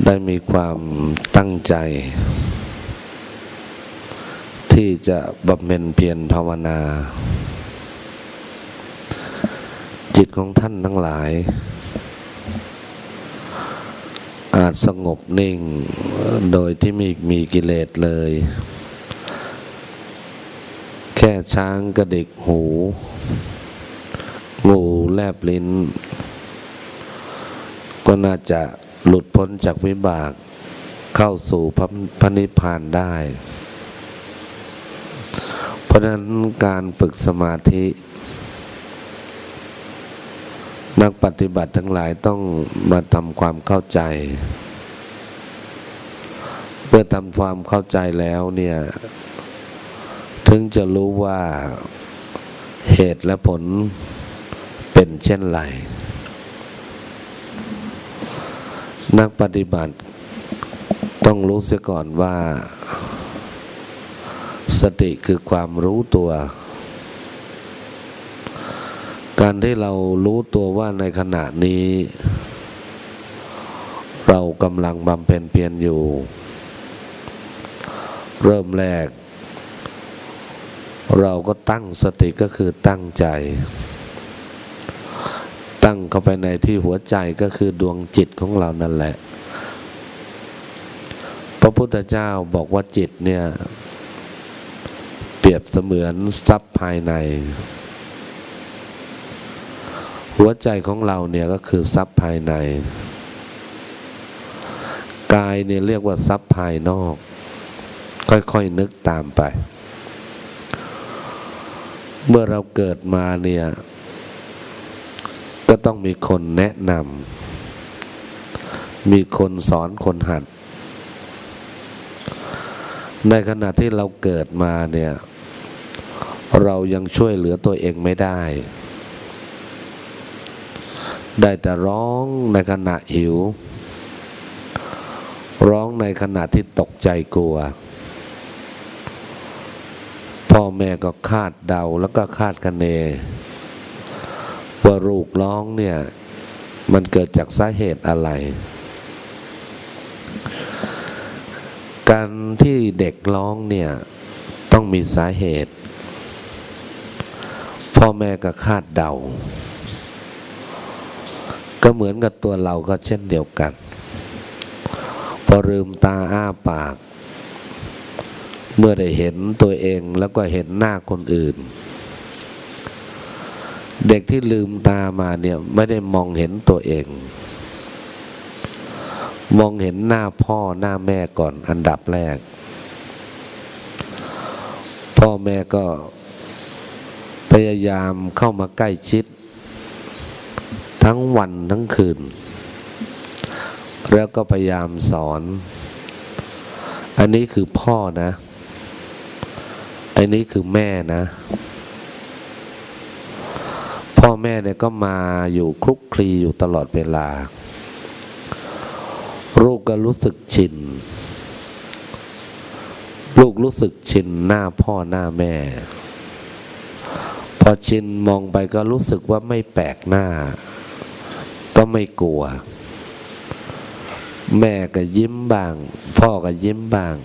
ได้มีความตั้งใจ ที่จะบำเพ็ญเพียรภาวนา จิตของท่านทั้งหลาย อาจสงบนิ่งโดยที่ไม่มีกิเลสเลย แค่ช้างกระดิกหู งูแลบลิ้น ก็น่าจะ หลุดพ้นจากวิบาก เข้าสู่พระพระนิพพานได้ เพราะนั้นการฝึกสมาธิ นักปฏิบัติทั้งหลายต้องมาทำความเข้าใจเมื่อทำความเข้าใจแล้วเนี่ย ถึงจะรู้ว่าเหตุและผลเป็นเช่นไร นักปฏิบัติต้องรู้เสียก่อนว่า สติคือความรู้ตัว การที่เรารู้ตัวว่าในขณะนี้ เรากำลังบำเพ็ญเพียรอยู่ เริ่มแรก เราก็ตั้งสติก็คือตั้งใจ ตั้งเข้าไปในที่หัวใจก็คือดวงจิตของเรานั่นแหละ พระพุทธเจ้าบอกว่าจิตเนี่ย เปรียบเสมือนทรัพย์ภายใน หัวใจของเราเนี่ยก็คือทรัพย์ภายใน กายเนี่ยเรียกว่าทรัพย์ภายนอก ค่อยๆนึกตามไป เมื่อเราเกิดมาเนี่ย ก็ต้องมีคนแนะนำมีคนสอนคนหัด ในขณะที่เราเกิดมาเนี่ย เรายังช่วยเหลือตัวเองไม่ได้ ได้แต่ร้องในขณะหิว ร้องในขณะที่ตกใจกลัว พ่อแม่ก็คาดเดาแล้วก็คาดคะเน ว่าลูกร้องเนี่ย มันเกิดจากสาเหตุอะไร การที่เด็กร้องเนี่ย ต้องมีสาเหตุ พ่อแม่ก็คาดเดา ก็เหมือนกับตัวเราก็เช่นเดียวกัน พอลืมตาอ้าปาก เมื่อได้เห็นตัวเองแล้วก็เห็นหน้าคนอื่น เด็กที่ลืมตามาเนี่ยไม่ได้มองเห็นตัวเอง มองเห็นหน้าพ่อหน้าแม่ก่อนอันดับแรก พ่อแม่ก็พยายามเข้ามาใกล้ชิด ทั้งวันทั้งคืน แล้วก็พยายามสอน อันนี้คือพ่อนะ อันนี้คือแม่นะ พ่อแม่เนี่ยก็มาอยู่คลุกคลีอยู่ตลอดเวลา ลูกก็รู้สึกชิน ลูกรู้สึกชินหน้าพ่อหน้าแม่ พอชินมองไปก็รู้สึกว่าไม่แปลกหน้า ก็ไม่กลัว แม่ก็ยิ้มบ้าง พ่อก็ยิ้มบ้าง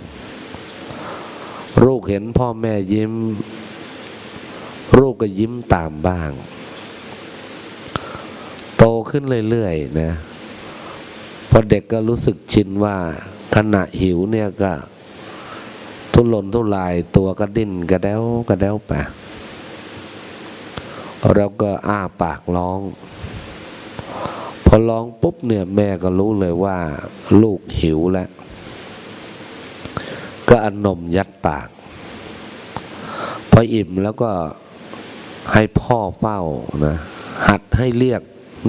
ลูกเห็นพ่อแม่ยิ้มลูกก็ยิ้มตามบ้าง โตขึ้นเรื่อยๆนะพอเด็กก็รู้สึกชินว่าขณะหิวเนี่ยก็ ทุรนทุรายตัวก็ดิ้นกระเด้วกระเด้วไปแล้วก็อ้าปากร้อง พอร้องปุ๊บเนี่ยแม่ก็รู้เลยว่า ลูกหิวแล้ว ก็อนนมยัดปาก พออิ่มแล้วก็ให้พ่อเฝ้านะหัดให้เรียก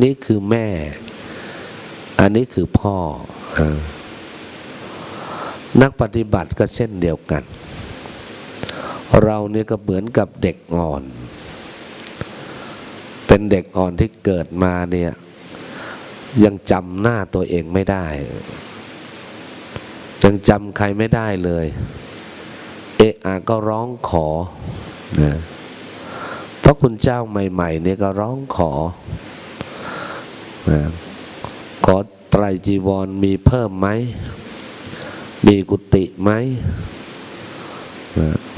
นี่คือแม่ อันนี้คือพ่ออนักปฏิบัติก็เช่นเดียวกัน เราเนี่ยก็เหมือนกับเด็กอ่อน เป็นเด็กอ่อนที่เกิดมาเนี่ย ยังจำหน้าตัวเองไม่ได้ ยังจำใครไม่ได้เลย เอะอะก็ร้องขอนะเพราะคุณเจ้าใหม่ ๆ เนี่ยก็ร้องขอ นะขอไตรจีวรมีเพิ่มไหม มีกุฏิไหม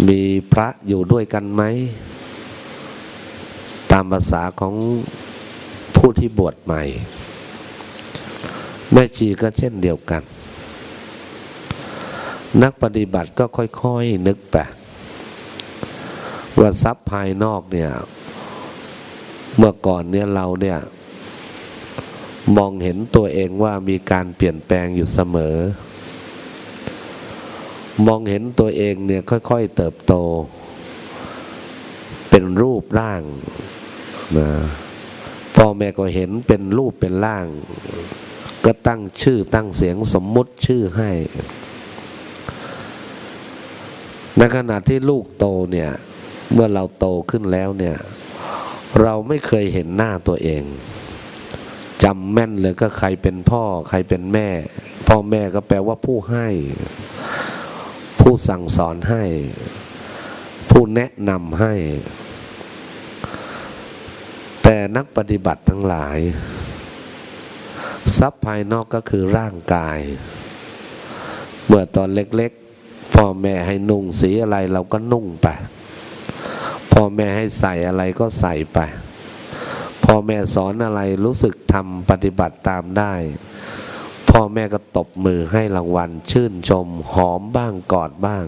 มีพระอยู่ด้วยกันไหม ตามภาษาของผู้ที่บวชใหม่ แม่ชีก็เช่นเดียวกัน นักปฏิบัติก็ค่อยๆนึกไปว่าทรัพย์ภายนอกเนี่ย เมื่อก่อนเนี่ยเราเนี่ย มองเห็นตัวเองว่ามีการเปลี่ยนแปลงอยู่เสมอ มองเห็นตัวเองเนี่ยค่อย ๆ เติบโต เป็นรูปร่างนะพ่อแม่ก็เห็นเป็นรูปเป็นร่าง ก็ตั้งชื่อตั้งเสียงสมมุติชื่อให้ในขณะที่ลูกโตเนี่ย เมื่อเราโตขึ้นแล้วเนี่ย เราไม่เคยเห็นหน้าตัวเอง จำแม่นเลยก็ใครเป็นพ่อ ใครเป็นแม่ พ่อแม่ก็แปลว่าผู้ให้ ผู้สั่งสอนให้ ผู้แนะนำให้ แต่นักปฏิบัติทั้งหลาย ทรัพย์ภายนอกก็คือร่างกาย เมื่อตอนเล็กๆ พ่อแม่ให้นุ่งสีอะไรเราก็นุ่งไป พ่อแม่ให้ใส่อะไรก็ใส่ไป พ่อแม่สอนอะไรรู้สึกทำปฏิบัติตามได้ พ่อแม่ก็ตบมือให้รางวัล ชื่นชมหอมบ้างกอดบ้าง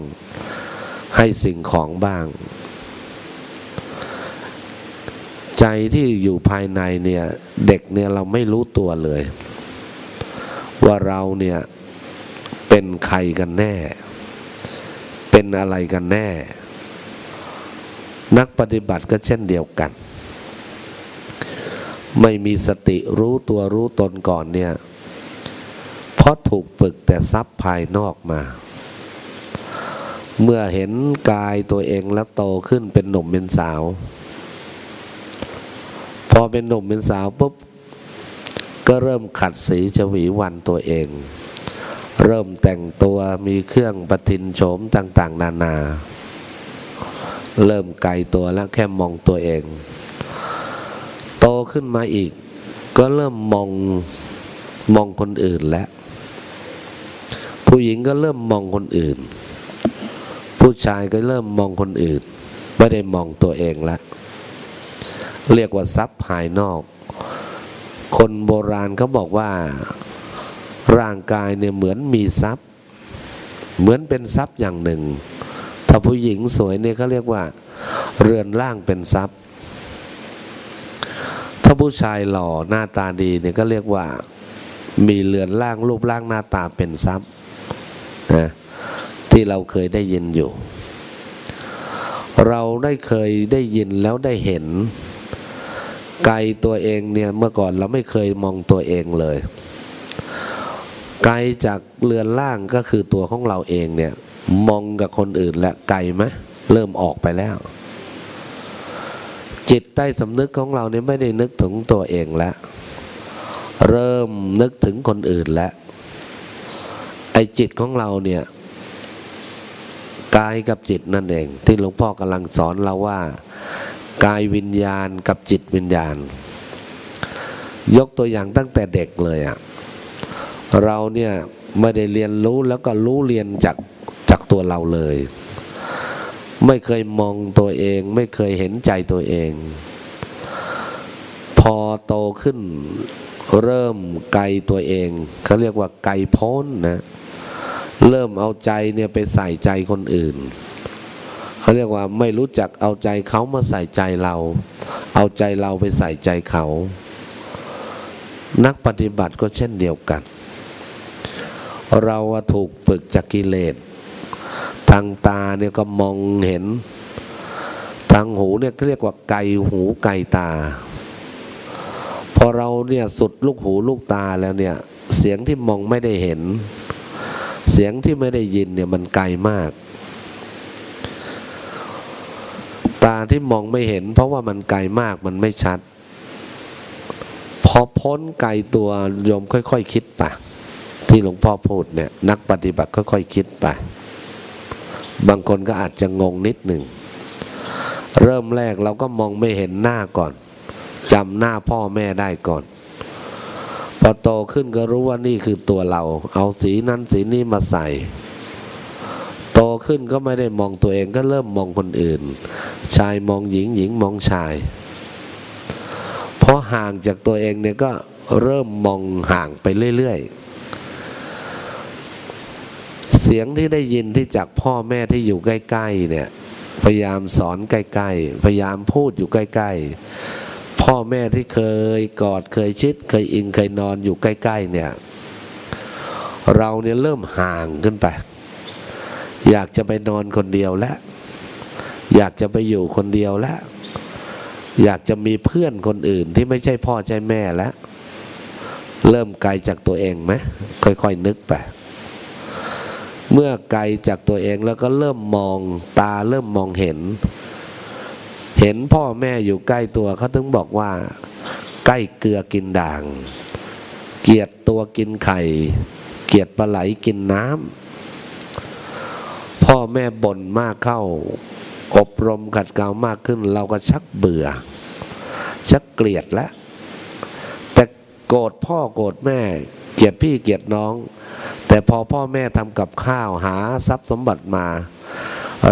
ให้สิ่งของบ้าง ใจที่อยู่ภายในเนี่ยเด็กเนี่ยเราไม่รู้ตัวเลย ว่าเราเนี่ยเป็นใครกันแน่ เป็นอะไรกันแน่ นักปฏิบัติก็เช่นเดียวกัน ไม่มีสติรู้ตัวรู้ตนก่อนเนี่ย เพราะถูกฝึกแต่ทรัพย์ภายนอกมา เมื่อเห็นกายตัวเองแล้วโตขึ้นเป็นหนุ่มเป็นสาว พอเป็นหนุ่มเป็นสาวปุ๊บ ก็เริ่มขัดสีชวีวันตัวเอง เริ่มแต่งตัวมีเครื่องประทินโฉมต่าง ๆ นานา เริ่มไกลตัวแล้วแค่มองตัวเอง โตขึ้นมาอีก ก็เริ่มมองมองคนอื่นแล้ว ผู้หญิงก็เริ่มมองคนอื่น ผู้ชายก็เริ่มมองคนอื่น ไม่ได้มองตัวเองแล้วเรียกว่าทรัพย์ภายนอก คนโบราณเขาบอกว่าร่างกายเนี่ยเหมือนมีทรัพย์ เหมือนเป็นทรัพย์อย่างหนึ่ง ถ้าผู้หญิงสวยเนี่ยเขาเรียกว่า เรือนร่างเป็นทรัพย์ ผู้ชายหล่อหน้าตาดีเนี่ยก็เรียกว่ามีเรือนร่างรูปร่างหน้าตาเป็นทรัพย์นะที่เราเคยได้ยินอยู่ เราได้เคยได้ยินแล้วได้เห็น ไกลตัวเองเนี่ยเมื่อก่อนเราไม่เคยมองตัวเองเลย ไกลจากเรือนร่างก็คือตัวของเราเองเนี่ย มองกับคนอื่นและไกลไหมเริ่มออกไปแล้ว จิตใต้สำนึกของเราเนี่ยไม่ได้นึกถึงตัวเองแล้ว เริ่มนึกถึงคนอื่นแล้ว ไอ้จิตของเราเนี่ยกายกับจิตนั่นเอง ที่หลวงพ่อกำลังสอนเราว่ากายวิญญาณกับจิตวิญญาณ ยกตัวอย่างตั้งแต่เด็กเลยอะ่ะเราเนี่ยไม่ได้เรียนรู้แล้วก็รู้เรียนจากจากตัวเราเลย ไม่เคยมองตัวเอง ไม่เคยเห็นใจตัวเอง พอโตขึ้นเริ่มไกลตัวเองเขาเรียกว่าไกลพ้นนะ เริ่มเอาใจเนี่ยไปใส่ใจคนอื่นเขาเรียกว่าไม่รู้จักเอาใจเขามาใส่ใจเรา เอาใจเราไปใส่ใจเขา นักปฏิบัติก็เช่นเดียวกัน เราถูกฝึกจากกิเลส ทางตาเนี่ยก็มองเห็น ทางหูเนี่ยเรียกว่าไกลหูไกลตา พอเราเนี่ยสุดลูกหูลูกตาแล้วเนี่ยเสียงที่มองไม่ได้เห็น เสียงที่ไม่ได้ยินเนี่ยมันไกลมาก ตาที่มองไม่เห็น เพราะว่ามันไกลมากมันไม่ชัด พอพ้นไกลตัวโยมค่อยๆคคิดไปที่หลวงพ่อพูดเนี่ยนักปฏิบัติค่อยๆคคิดไป บางคนก็อาจจะงงนิดหนึ่ง เริ่มแรกเราก็มองไม่เห็นหน้าก่อนจำหน้าพ่อแม่ได้ก่อนพอโตขึ้นก็รู้ว่านี่คือตัวเรา เอาสีนั้นสีนี้มาใส่ โตขึ้นก็ไม่ได้มองตัวเองก็เริ่มมองคนอื่น ชายมองหญิงหญิงมองชายพอห่างจากตัวเองเนี่ยก็เริ่มมองห่างไปเรื่อยๆ เสียงที่ได้ยินที่จากพ่อแม่ที่อยู่ใกล้ๆเนี่ยพยายามสอนใกล้ๆ พยายามพูดอยู่ใกล้ๆ พ่อแม่ที่เคยกอดเคยชิด เคยอิงเคยนอนอยู่ใกล้ ๆ เนี่ย เราเนี่ยเริ่มห่างขึ้นไป อยากจะไปนอนคนเดียวแล้วอยากจะไปอยู่คนเดียวแล้วอยากจะมีเพื่อนคนอื่นที่ไม่ใช่พ่อใช่แม่แล้ว เริ่มไกลจากตัวเองไหมค่อยๆนึกไป เมื่อไกลจากตัวเองแล้วก็เริ่มมองตาเริ่มมองเห็น เห็นพ่อแม่อยู่ใกล้ตัวเขาถึงบอกว่า ใกล้เกลือกินด่าง เกียดตัวกินไข่ เกียดปลาไหลกินน้ำพ่อแม่บ่นมากเข้า อบรมขัดเกลามากขึ้น เราก็ชักเบื่อ ชักเกลียดแล้วแต่โกรธพ่อโกรธแม่ เกลียดพี่เกลียดน้อง แต่พอพ่อแม่ทำกับข้าวหาทรัพย์สมบัติมา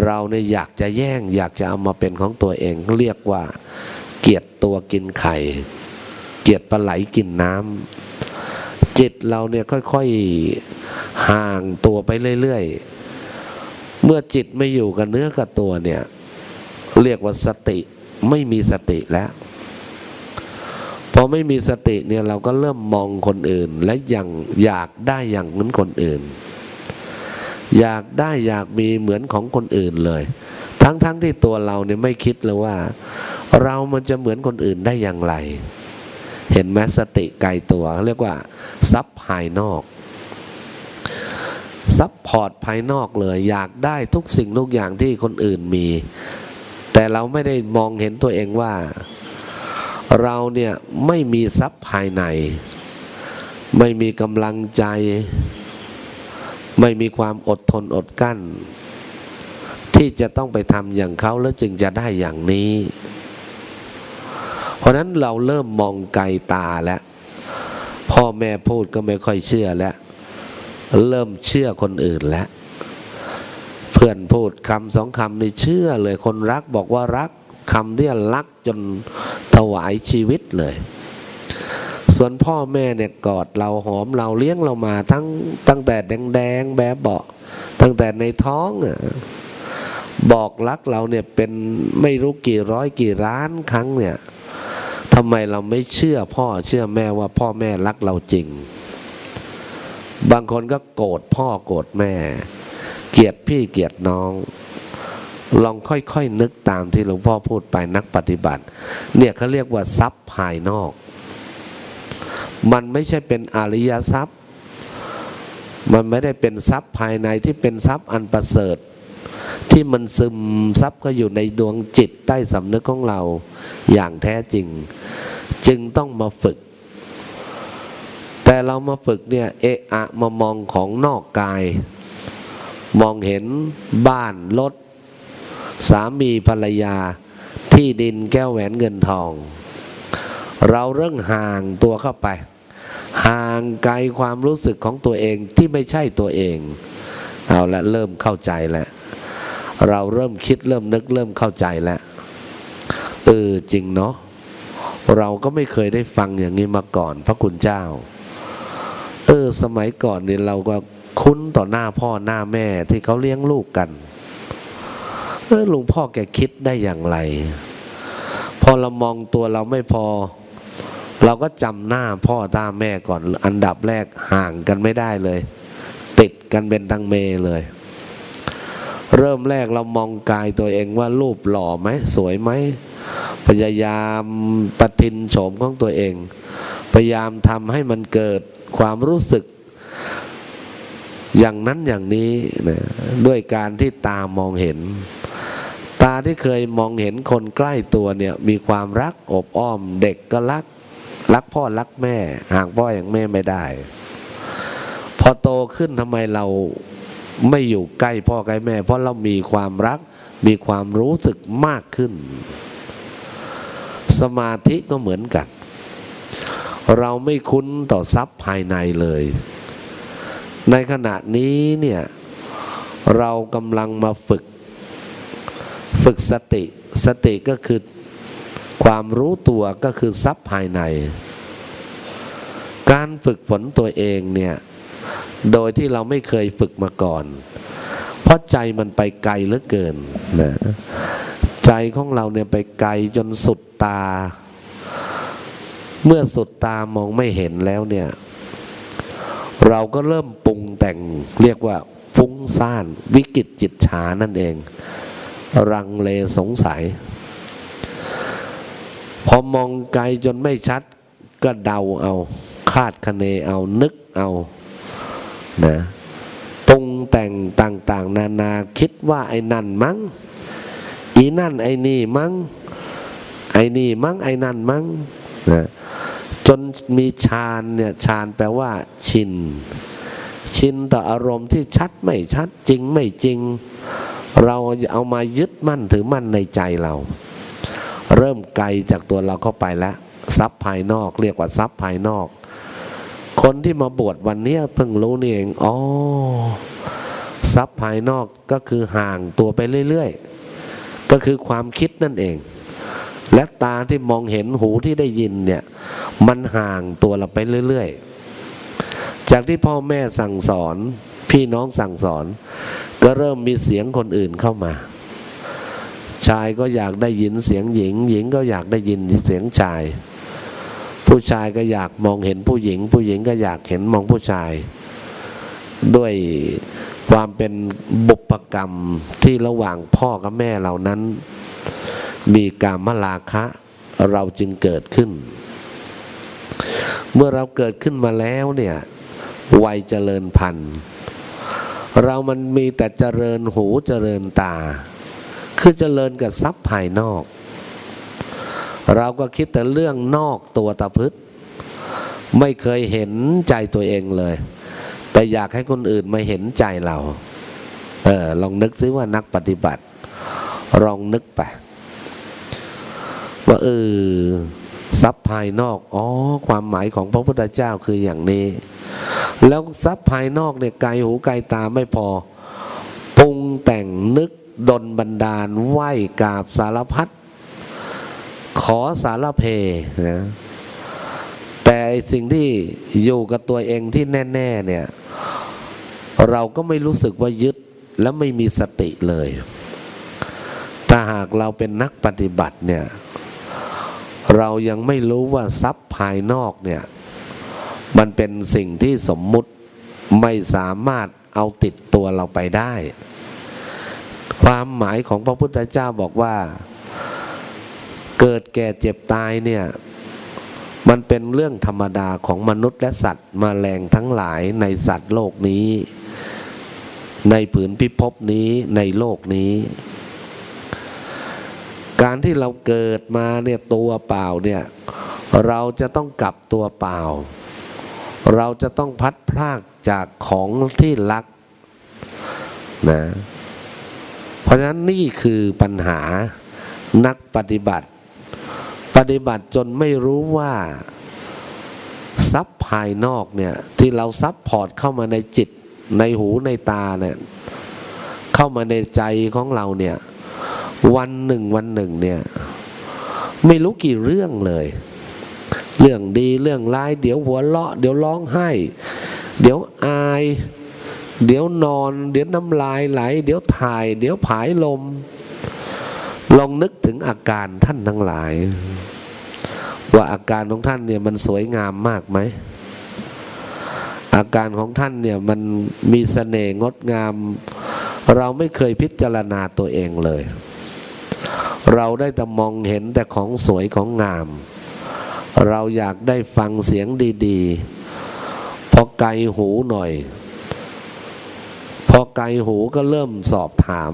เราเนี่ยอยากจะแย่งอยากจะเอามาเป็นของตัวเองเรียกว่า เกียดตัวกินไข่ เกียดปลาไหลกินน้ำจิตเราเนี่ยค่อยๆห่างตัวไปเรื่อยๆ เมื่อจิตไม่อยู่กับเนื้อกับตัวเนี่ย เรียกว่าสติไม่มีสติแล้ว พอไม่มีสติเนี่ยเราก็เริ่มมองคนอื่น และยังอยากได้อย่างเหมือนคนอื่น อยากได้อยากมีเหมือนของคนอื่นเลย ทั้งๆทที่ตัวเราเนี่ยไม่คิดเลยว่า เรามันจะเหมือนคนอื่นได้อย่างไร เห็นไหมสติไกลตัวเรียกว่าซับภายนอกซับพอร์ตภายนอกเลย อยากได้ทุกสิ่งทุกอย่างที่คนอื่นมี แต่เราไม่ได้มองเห็นตัวเองว่า เราเนี่ยไม่มีทรัพย์ภายใน ไม่มีกำลังใจ ไม่มีความอดทนอดกั้น ที่จะต้องไปทำอย่างเขาแล้วจึงจะได้อย่างนี้ เพราะนั้นเราเริ่มมองไกลตาแล้ว พ่อแม่พูดก็ไม่ค่อยเชื่อแล้ว เริ่มเชื่อคนอื่นแล้ว เพื่อนพูดคำสองคำนี่เชื่อเลยคนรักบอกว่ารัก คำที่รักจนถวายชีวิตเลย ส่วนพ่อแม่เนี่ยกอดเราหอมเราเลี้ยงเรามาทั้งตั้งแต่แดงๆแบบเบาตั้งแต่ในท้องอะบอกรักเราเนี่ยเป็นไม่รู้กี่ร้อยกี่ล้านครั้งเนี่ยทำไมเราไม่เชื่อพ่อเชื่อแม่ว่าพ่อแม่รักเราจริง บางคนก็โกรธพ่อโกรธแม่ เกลียดพี่เกลียดน้อง ลองค่อยๆนึกตามที่หลวงพ่อพูดไปนักปฏิบัติ เนี่ยเขาเรียกว่าทรัพย์ภายนอก มันไม่ใช่เป็นอริยทรัพย์ มันไม่ได้เป็นทรัพย์ภายในที่เป็นทรัพย์อันประเสริฐ ที่มันซึมซับก็อยู่ในดวงจิตใต้สำนึกของเราอย่างแท้จริง จึงต้องมาฝึก แต่เรามาฝึกเนี่ยเอะอะมามองของนอกกาย มองเห็นบ้านรถ สามีภรรยา ที่ดินแก้วแหวนเงินทอง เราเริ่มห่างตัวเข้าไป ห่างไกลความรู้สึกของตัวเองที่ไม่ใช่ตัวเอง เอาละเริ่มเข้าใจแล้วเราเริ่มคิดเริ่มนึกเริ่มเข้าใจแล้วเออจริงเนาะเราก็ไม่เคยได้ฟังอย่างนี้มาก่อน พระคุณเจ้า เออ สมัยก่อนเนี่ยเราก็คุ้นต่อหน้าพ่อหน้าแม่ที่เขาเลี้ยงลูกกันเออหลวงพ่อแกคิดได้อย่างไร พอเรามองตัวเราไม่พอ เราก็จำหน้าพ่อตาแม่ก่อน อันดับแรกห่างกันไม่ได้เลย ติดกันเป็นตังเมเลย เริ่มแรกเรามองกายตัวเองว่ารูปหล่อไหมสวยไหมพยายามปฏินโฉมของตัวเอง พยายามทำให้มันเกิดความรู้สึกอย่างนั้นอย่างนี้นะด้วยการที่ตามองเห็น ตาที่เคยมองเห็นคนใกล้ตัวเนี่ยมีความรักอบอ้อม เด็กก็รัก รักพ่อรักแม่ ห่างพ่ออย่างแม่ไม่ได้ พอโตขึ้นทำไมเราไม่อยู่ใกล้พ่อใกล้แม่ เพราะเรามีความรักมีความรู้สึกมากขึ้น สมาธิก็เหมือนกัน เราไม่คุ้นต่อทรัพย์ภายในเลย ในขณะนี้เนี่ยเรากำลังมาฝึก ฝึกสติ สติก็คือความรู้ตัวก็คือทรัพย์ภายใน การฝึกฝนตัวเองเนี่ย โดยที่เราไม่เคยฝึกมาก่อน เพราะใจมันไปไกลเหลือเกินนะใจของเราเนี่ยไปไกลจนสุดตา เมื่อสุดตามองไม่เห็นแล้วเนี่ย เราก็เริ่มปรุงแต่งเรียกว่าฟุ้งซ่านวิกฤตจิตฉานั่นเอง รังเลสงสัย พอมองไกลจนไม่ชัด ก็เดาเอา คาดคะเนเอานึกเอานะปรุงแต่งต่าง ๆ นานาคิดว่าไอ้นั่นมั้งอีนั่นไอ้นี่มั้งไอ้นี่มั้งไอ้นั่นมั้งนะจนมีฌานเนี่ยฌานแปลว่า ชิน ชินต่ออารมณ์ที่ชัดไม่ชัดจริงไม่จริง เราเอามายึดมั่นถือมั่นในใจเรา เริ่มไกลจากตัวเราเข้าไปแล้วทรัพย์ภายนอก เรียกว่าทรัพย์ภายนอก คนที่มาบวชวันนี้เพิ่งรู้นี่เองอ๋อทรัพย์ภายนอกก็คือห่างตัวไปเรื่อยๆ ก็คือความคิดนั่นเอง และตาที่มองเห็นหูที่ได้ยินเนี่ย มันห่างตัวเราไปเรื่อยๆ จากที่พ่อแม่สั่งสอน พี่น้องสั่งสอน ก็เริ่มมีเสียงคนอื่นเข้ามา ชายก็อยากได้ยินเสียงหญิง หญิงก็อยากได้ยินเสียงชาย ผู้ชายก็อยากมองเห็นผู้หญิง ผู้หญิงก็อยากเห็นมองผู้ชาย ด้วยความเป็นบุพกรรมที่ระหว่างพ่อกับแม่เหล่านั้น มีกามลาคะเราจึงเกิดขึ้น เมื่อเราเกิดขึ้นมาแล้วเนี่ยวัยเจริญพันธุ์ เรามันมีแต่เจริญหูเจริญตา คือเจริญกับทรัพย์ภายนอก เราก็คิดแต่เรื่องนอกตัวตะพึดไม่เคยเห็นใจตัวเองเลย แต่อยากให้คนอื่นมาเห็นใจเรา เออลองนึกซิว่านักปฏิบัติ ลองนึกไปว่าเออทรัพย์ภายนอก อ๋อ ความหมายของพระพุทธเจ้าคืออย่างนี้ แล้วทรัพย์ภายนอกเนี่ยไกลหูไกลตาไม่พอปรุงแต่งนึกดนบันดาลไหวกาบสารพัดขอสารเพนะแต่สิ่งที่อยู่กับตัวเองที่แน่ๆเนี่ยเราก็ไม่รู้สึกว่ายึดและไม่มีสติเลย ถ้าหากเราเป็นนักปฏิบัติเนี่ย เรายังไม่รู้ว่าทรัพย์ภายนอกเนี่ย มันเป็นสิ่งที่สมมุติไม่สามารถเอาติดตัวเราไปได้ ความหมายของพระพุทธเจ้าบอกว่า เกิดแก่เจ็บตายเนี่ย มันเป็นเรื่องธรรมดาของมนุษย์และสัตว์มาแรงทั้งหลายในสัตว์โลกนี้ ในผืนพิภพนี้ในโลกนี้ การที่เราเกิดมาเนี่ยตัวเปล่าเนี่ย เราจะต้องกลับตัวเปล่า เราจะต้องพัดพรากจากของที่รักนะ เพราะฉะนั้นนี่คือปัญหานักปฏิบัติ ปฏิบัติจนไม่รู้ว่าทรัพย์ภายนอกเนี่ยที่เราซับพอร์ตเข้ามาในจิต ในหูในตาเนี่ยเข้ามาในใจของเราเนี่ยวันหนึ่งวันหนึ่งเนี่ยไม่รู้กี่เรื่องเลย เรื่องดีเรื่องร้าย เดี๋ยวหัวเราะ เดี๋ยวร้องไห้ เดี๋ยวอาย เดี๋ยวนอน เดี๋ยวน้ำลายไหล เดี๋ยวถ่าย เดี๋ยวผายลม ลองนึกถึงอาการท่านทั้งหลาย ว่าอาการของท่านเนี่ยมันสวยงามมากไหมอาการของท่านเนี่ยมันมีเสน่ห์งดงาม เราไม่เคยพิจารณาตัวเองเลย เราได้แต่มองเห็นแต่ของสวยของงาม เราอยากได้ฟังเสียงดีๆ พอไกลหูหน่อย พอไกลหูก็เริ่มสอบถาม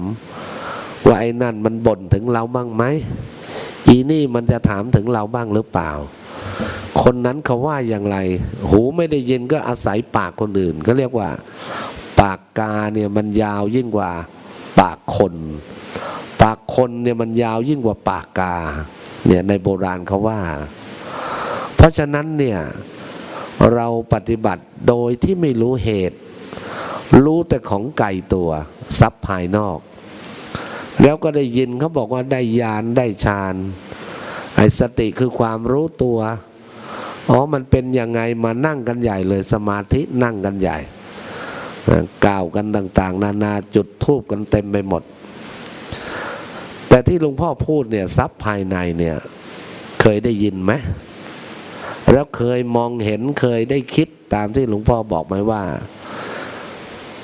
ว่าไอ้นั่นมันบ่นถึงเราบ้างไหมอีนี่มันจะถามถึงเราบ้างหรือเปล่า คนนั้นเขาว่าอย่างไร หูไม่ได้ยินก็อาศัยปากคนอื่นก็เรียกว่า ปากกาเนี่ยมันยาวยิ่งกว่าปากคน ปากคนเนี่ยมันยาวยิ่งกว่าปากกา เนี่ยในโบราณเขาว่า เพราะฉะนั้นเนี่ยเราปฏิบัติโดยที่ไม่รู้เหตุ รู้แต่ของไก่ตัวทรัพย์ภายนอก แล้วก็ได้ยินเขาบอกว่าได้ญาณได้ฌานไอสติคือความรู้ตัวอ๋อมันเป็นยังไงมานั่งกันใหญ่เลยสมาธินั่งกันใหญ่กล่าวกันต่าง ๆ นานาจุดทูบกันเต็มไปหมด แต่ที่หลวงพ่อพูดเนี่ยทรัพย์ภายในเนี่ยเคยได้ยินไหม แล้วเคยมองเห็นเคยได้คิดตามที่หลวงพ่อบอกไหมว่า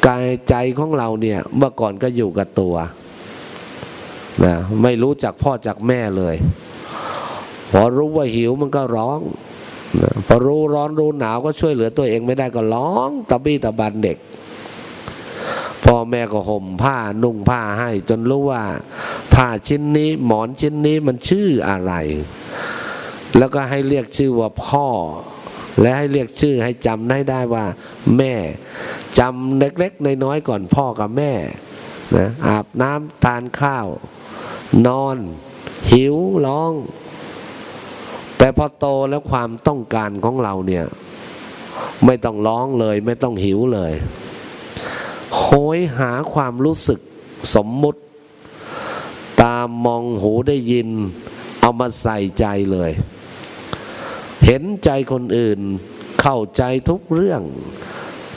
กายใจของเราเนี่ยเมื่อก่อนก็อยู่กับตัวนะไม่รู้จักพ่อจากแม่เลย พอรู้ว่าหิวมันก็ร้องนะพอรู้ร้อนรู้หนาวก็ช่วยเหลือตัวเองไม่ได้ก็ร้องตะบี้ตะบันเด็กพ่อแม่ก็ห่มผ้านุ่งผ้าให้ จนรู้ว่า ผ้าชิ้นนี้หมอนชิ้นนี้มันชื่ออะไร แล้วก็ให้เรียกชื่อว่าพ่อ และให้เรียกชื่อให้จำได้ได้ว่า แม่จำเล็กๆในน้อยก่อนพ่อกับแม่นะอาบน้ำทานข้าว นอน หิวร้อง แต่พอโตแล้วความต้องการของเราเนี่ยไม่ต้องร้องเลยไม่ต้องหิวเลยโหยหาความรู้สึกสมมุติ ตามมองหูได้ยิน เอามาใส่ใจเลย เห็นใจคนอื่น เข้าใจทุกเรื่อง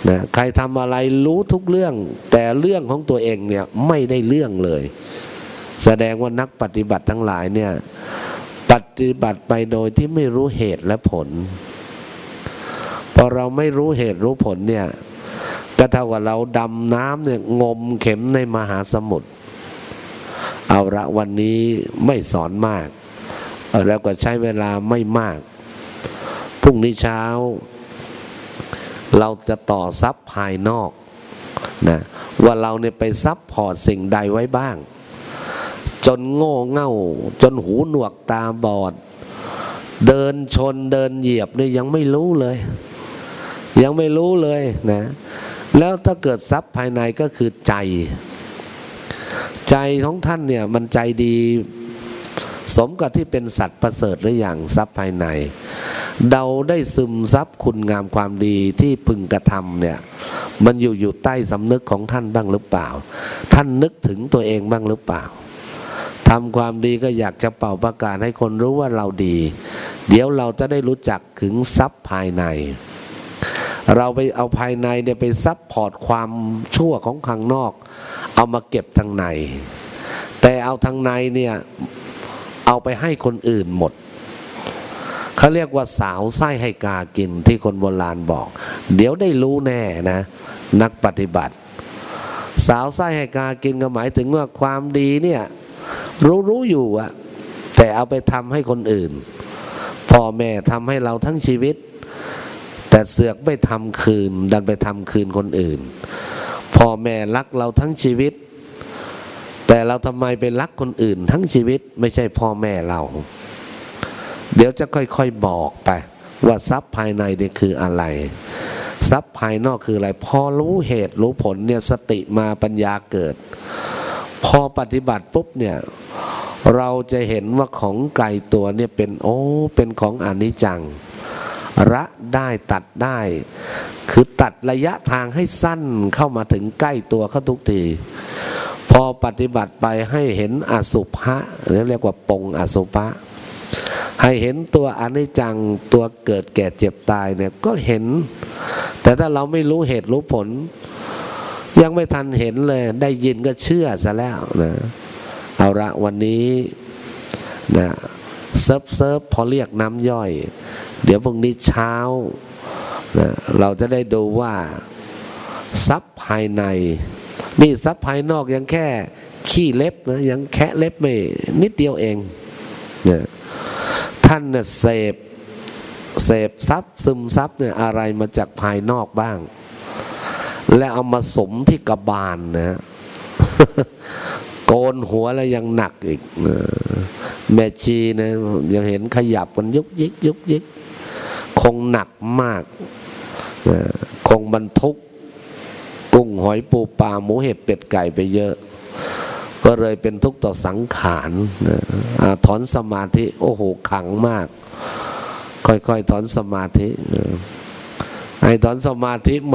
นะใครทำอะไรรู้ทุกเรื่อง แต่เรื่องของตัวเองเนี่ยไม่ได้เรื่องเลย แสดงว่านักปฏิบัติทั้งหลายเนี่ยปฏิบัติไปโดยที่ไม่รู้เหตุและผล พอเราไม่รู้เหตุรู้ผลเนี่ยก็เท่ากับเราดำน้ำเนี่ยงมเข็มในมหาสมุทรเอาละวันนี้ไม่สอนมาก แล้วก็ใช้เวลาไม่มาก รุ่งนี้เช้า เราจะต่อทรัพย์ภายนอกนะว่าเราเนี่ยไป support สิ่งใดไว้บ้าง จนโง่เง่า จนหูหนวกตาบอด เดินชนเดินเหยียบเนี่ยยังไม่รู้เลย ยังไม่รู้เลยนะแล้วถ้าเกิดซับภายในก็คือใจ ใจของท่านเนี่ยมันใจดี สมกับที่เป็นสัตว์ประเสริฐหรืออย่างทรัพย์ภายใน เดาได้ซึมซับคุณงามความดีที่พึงกระทำเนี่ย มันอยู่อยู่ใต้สำนึกของท่านบ้างหรือเปล่า ท่านนึกถึงตัวเองบ้างหรือเปล่าทำความดีก็อยากจะเป่าประกาศให้คนรู้ว่าเราดี เดี๋ยวเราจะได้รู้จักถึงทรัพย์ภายใน เราไปเอาภายในเนี่ยไปซับพอร์ตความชั่วของข้างนอก เอามาเก็บทางใน แต่เอาทางในเนี่ยเอาไปให้คนอื่นหมด เขาเรียกว่าสาวไส้ให้กากินที่คนโบราณบอก เดี๋ยวได้รู้แน่นะ นักปฏิบัติ สาวไส้ให้กากินก็หมายถึงว่าความดีเนี่ยรู้รู้อยู่อะแต่เอาไปทำให้คนอื่น พ่อแม่ทำให้เราทั้งชีวิต แต่เสือกไม่ทำคืน ดันไปทำคืนคนอื่น พ่อแม่รักเราทั้งชีวิต แต่เราทำไมไปรักคนอื่น ทั้งชีวิตไม่ใช่พ่อแม่เรา เดี๋ยวจะค่อยๆบอกไป ว่าทรัพย์ภายในนี่คืออะไร ทรัพย์ภายนอกคืออะไร พอรู้เหตุรู้ผลเนี่ยสติมาปัญญาเกิด พอปฏิบัติปุ๊บเนี่ยเราจะเห็นว่าของไกลตัวเนี่ยเป็นโอ้เป็นของอนิจจัง ระได้ตัดได้ คือตัดระยะทางให้สั้นเข้ามาถึงใกล้ตัวเขาทุกทีพอปฏิบัติไปให้เห็นอสุภะเรียกว่าปงอสุภะ ให้เห็นตัวอนิจจังตัวเกิดแก่เจ็บตายเนี่ยก็เห็น แต่ถ้าเราไม่รู้เหตุรู้ผล ยังไม่ทันเห็นเลย ได้ยินก็เชื่อซะแล้วนะเอาละวันนี้นะเสิร์ฟเสิร์ฟพอเรียกน้ำย่อย เดี๋ยวพรุ่งนี้เช้านะเราจะได้ดูว่าทรัพย์ภายใน นี่ทรัพย์ภายนอกยังแค่ขี้เล็บนะยังแค่เล็บไม่นิดเดียวเองเนี่ย ท่านเนี่ยเสพเสพทรัพย์ซึมทรัพย์เนี่ยอะไรมาจากภายนอกบ้าง และเอามาสมที่กระบาลนะโกนหัวแล้วยังหนักอีกแม่ชีนะยังเห็นขยับกันยุกยิกยุกยิกคงหนักมากคงบรรทุกกุ้งหอยปูปลาหมูเห็ดเป็ดไก่ไปเยอะ ก็เลยเป็นทุกข์ต่อสังขารถอนสมาธิ โอ้โหขังมาก ค่อยๆถอนสมาธิไอ้ถอนสมาธิ